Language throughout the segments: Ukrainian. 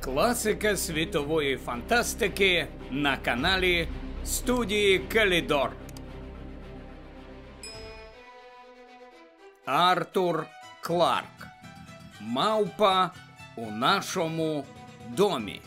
Класика світової фантастики на каналі студії Калідор. Артур Кларк. Мавпа у нашому домі.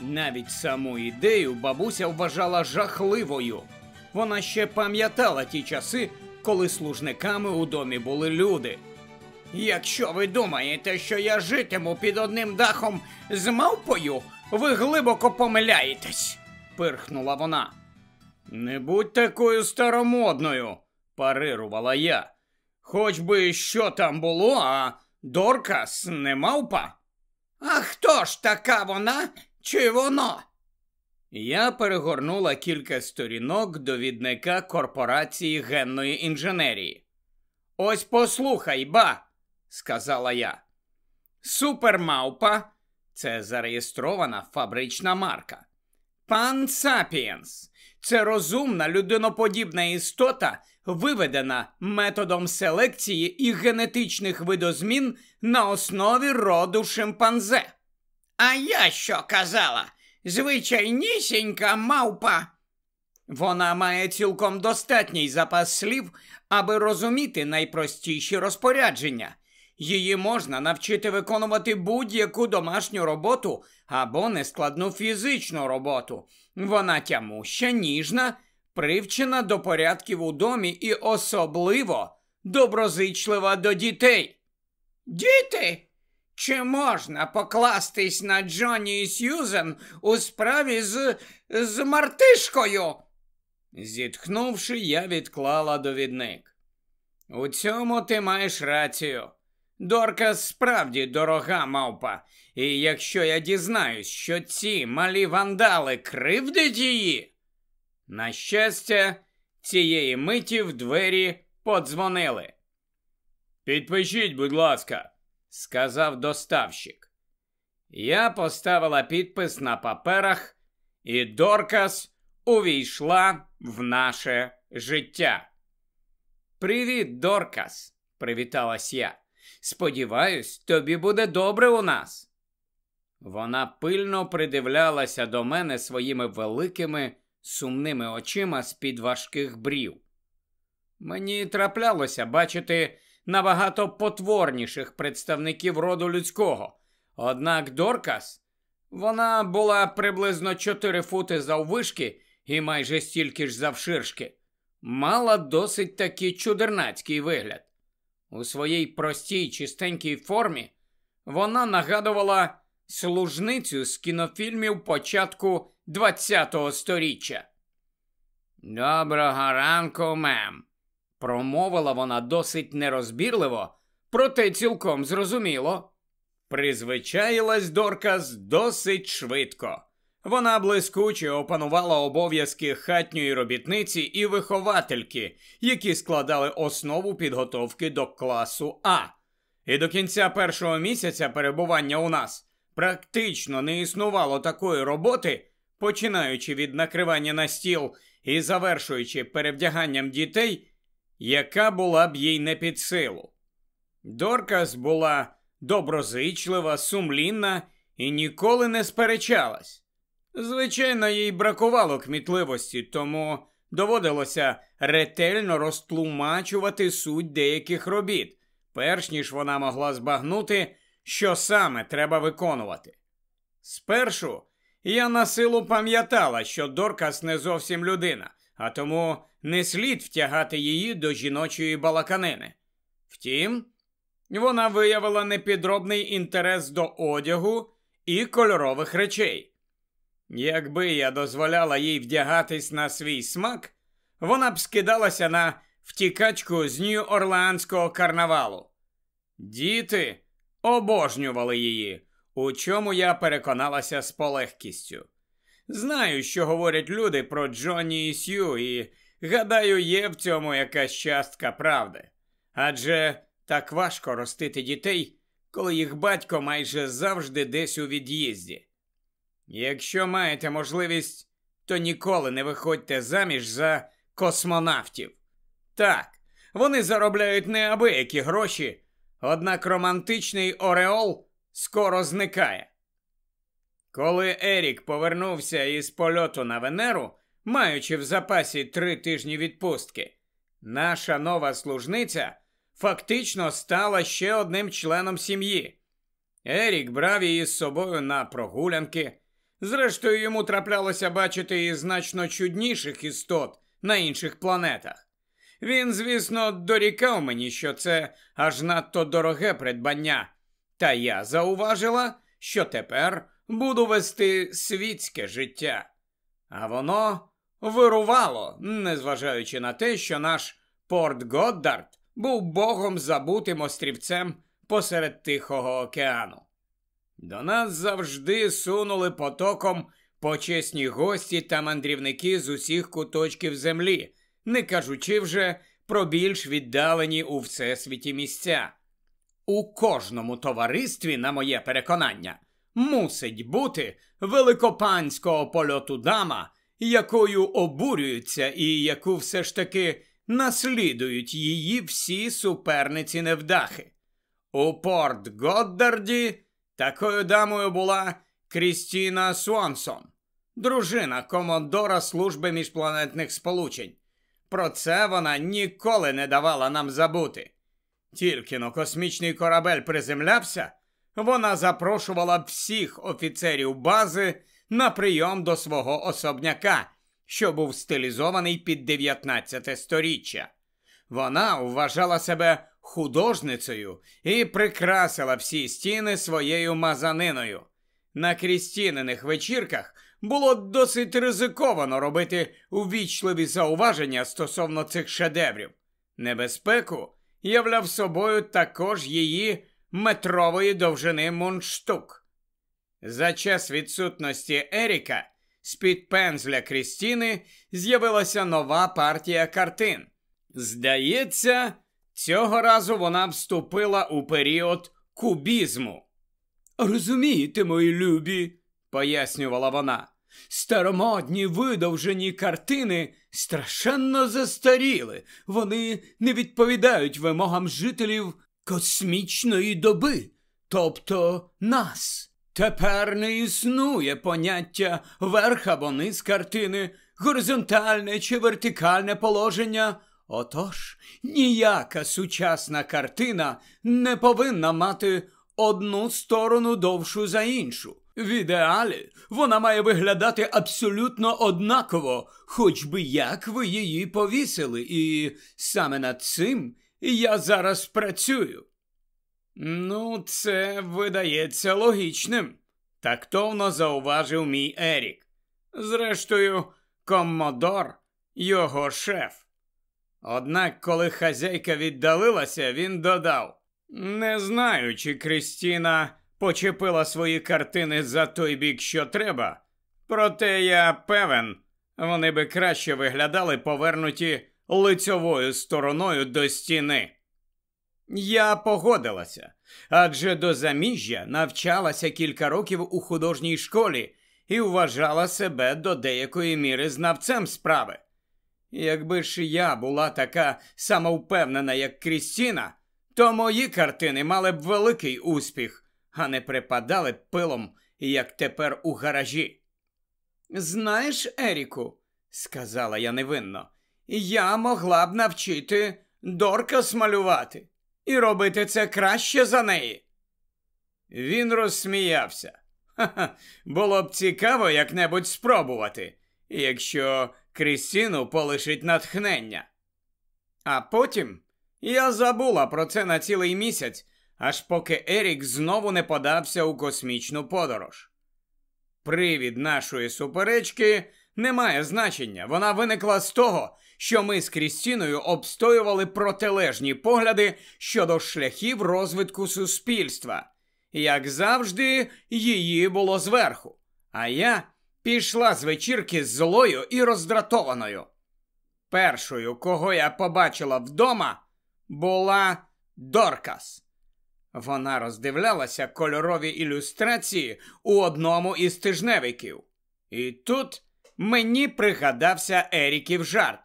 Навіть саму ідею бабуся вважала жахливою. Вона ще пам'ятала ті часи, коли служниками у домі були люди. Якщо ви думаєте, що я житиму під одним дахом з мавпою, ви глибоко помиляєтесь, пирхнула вона. Не будь такою старомодною, парирувала я. Хоч би що там було, а Доркас не мавпа. А хто ж така вона чи воно? Я перегорнула кілька сторінок довідника корпорації генної інженерії. Ось послухай, ба, сказала я. Супермавпа це зареєстрована фабрична марка. Пан Сапіенс це розумна людиноподібна істота, виведена методом селекції і генетичних видозмін на основі роду шимпанзе. А я що казала? Звичайнісінька мавпа. Вона має цілком достатній запас слів, аби розуміти найпростіші розпорядження. Її можна навчити виконувати будь-яку домашню роботу або нескладну фізичну роботу. Вона тямуща, ніжна, привчена до порядків у домі і особливо доброзичлива до дітей. Діти? Чи можна покластись на Джонні і Сьюзен у справі з, з мартишкою? Зітхнувши, я відклала довідник. У цьому ти маєш рацію. Дорка справді дорога мавпа, і якщо я дізнаюсь, що ці малі вандали кривдять її. На щастя, цієї миті в двері подзвонили. Підпишіть, будь ласка, сказав доставщик. Я поставила підпис на паперах, і Доркас увійшла в наше життя. Привіт, Доркас, привіталась я. Сподіваюсь, тобі буде добре у нас. Вона пильно придивлялася до мене своїми великими сумними очима з під важких брів. Мені траплялося бачити набагато потворніших представників роду людського. Однак Доркас, вона була приблизно 4 фути заввишки і майже стільки ж завширшки, мала досить таки чудернацький вигляд. У своїй простій чистенькій формі вона нагадувала служницю з кінофільмів початку ХХ століття. Доброго ранку, мем, промовила вона досить нерозбірливо, проте цілком зрозуміло. Призвичаїлась Доркас досить швидко. Вона блискуче опанувала обов'язки хатньої робітниці і виховательки, які складали основу підготовки до класу А. І до кінця першого місяця перебування у нас практично не існувало такої роботи, починаючи від накривання на стіл і завершуючи перевдяганням дітей, яка була б їй не під силу. Доркас була доброзичлива, сумлінна і ніколи не сперечалась. Звичайно, їй бракувало кмітливості, тому доводилося ретельно розтлумачувати суть деяких робіт, перш ніж вона могла збагнути, що саме треба виконувати. Спершу я на силу пам'ятала, що Доркас не зовсім людина, а тому не слід втягати її до жіночої балаканини. Втім, вона виявила непідробний інтерес до одягу і кольорових речей. Якби я дозволяла їй вдягатись на свій смак, вона б скидалася на втікачку з Нью-Орлеанського карнавалу. Діти обожнювали її, у чому я переконалася з полегкістю. Знаю, що говорять люди про Джонні і Сью, і гадаю, є в цьому якась частка правди. Адже так важко ростити дітей, коли їх батько майже завжди десь у від'їзді. Якщо маєте можливість, то ніколи не виходьте заміж за космонавтів. Так, вони заробляють неабиякі гроші, однак романтичний Ореол скоро зникає. Коли Ерік повернувся із польоту на Венеру, маючи в запасі три тижні відпустки, наша нова служниця фактично стала ще одним членом сім'ї. Ерік брав її з собою на прогулянки. Зрештою, йому траплялося бачити і значно чудніших істот на інших планетах. Він, звісно, дорікав мені, що це аж надто дороге придбання, та я зауважила, що тепер буду вести світське життя. А воно вирувало, незважаючи на те, що наш Порт Годдард був богом забутим острівцем посеред Тихого океану. До нас завжди сунули потоком почесні гості та мандрівники з усіх куточків землі, не кажучи вже про більш віддалені у всесвіті місця. У кожному товаристві, на моє переконання, мусить бути великопанського польоту дама, якою обурюються і яку все ж таки наслідують її всі суперниці невдахи. У Порт Годдарді такою дамою була Крістіна Суансон, дружина командора служби міжпланетних сполучень. Про це вона ніколи не давала нам забути. Тільки но космічний корабель приземлявся, вона запрошувала всіх офіцерів бази на прийом до свого особняка, що був стилізований під 19 сторіччя. Вона вважала себе художницею і прикрасила всі стіни своєю мазаниною. На крістінених вечірках було досить ризиковано робити увічливі зауваження стосовно цих шедеврів. Небезпеку являв собою також її метрової довжини мундштук. За час відсутності Еріка з під пензля Крістіни з'явилася нова партія картин. Здається, цього разу вона вступила у період кубізму. Розумієте, мої любі, пояснювала вона, старомодні видовжені картини страшенно застаріли. Вони не відповідають вимогам жителів космічної доби, тобто нас. Тепер не існує поняття верх або низ картини, горизонтальне чи вертикальне положення. Отож, ніяка сучасна картина не повинна мати одну сторону довшу за іншу. В ідеалі вона має виглядати абсолютно однаково, хоч би як ви її повісили, і саме над цим я зараз працюю. Ну, це видається логічним, тактовно зауважив мій Ерік. Зрештою, коммодор його шеф. Однак, коли хазяйка віддалилася, він додав: Не знаю, чи Крістіна почепила свої картини за той бік, що треба, проте я певен, вони би краще виглядали повернуті лицьовою стороною до стіни. Я погодилася, адже до заміжжя навчалася кілька років у художній школі і вважала себе до деякої міри знавцем справи. Якби ж я була така самовпевнена, як Крістіна, то мої картини мали б великий успіх, а не припадали б пилом, як тепер у гаражі. Знаєш, Еріку, сказала я невинно, я могла б навчити Дорка смалювати і робити це краще за неї. Він розсміявся. Ха-ха, було б цікаво як-небудь спробувати, якщо Крістіну полишить натхнення. А потім я забула про це на цілий місяць, аж поки Ерік знову не подався у космічну подорож. Привід нашої суперечки не має значення. Вона виникла з того, що ми з Крістіною обстоювали протилежні погляди щодо шляхів розвитку суспільства. Як завжди, її було зверху, а я пішла з вечірки злою і роздратованою. Першою, кого я побачила вдома, була Доркас. Вона роздивлялася кольорові ілюстрації у одному із тижневиків. І тут мені пригадався Еріків жарт.